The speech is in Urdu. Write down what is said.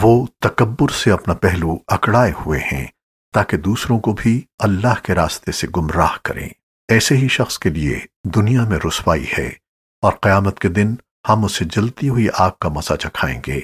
وہ تکبر سے اپنا پہلو اکڑائے ہوئے ہیں تاکہ دوسروں کو بھی اللہ کے راستے سے گمراہ کریں۔ ایسے ہی شخص کے لیے دنیا میں رسوائی ہے اور قیامت کے دن ہم اسے جلتی ہوئی آگ کا مزہ چکھائیں گے۔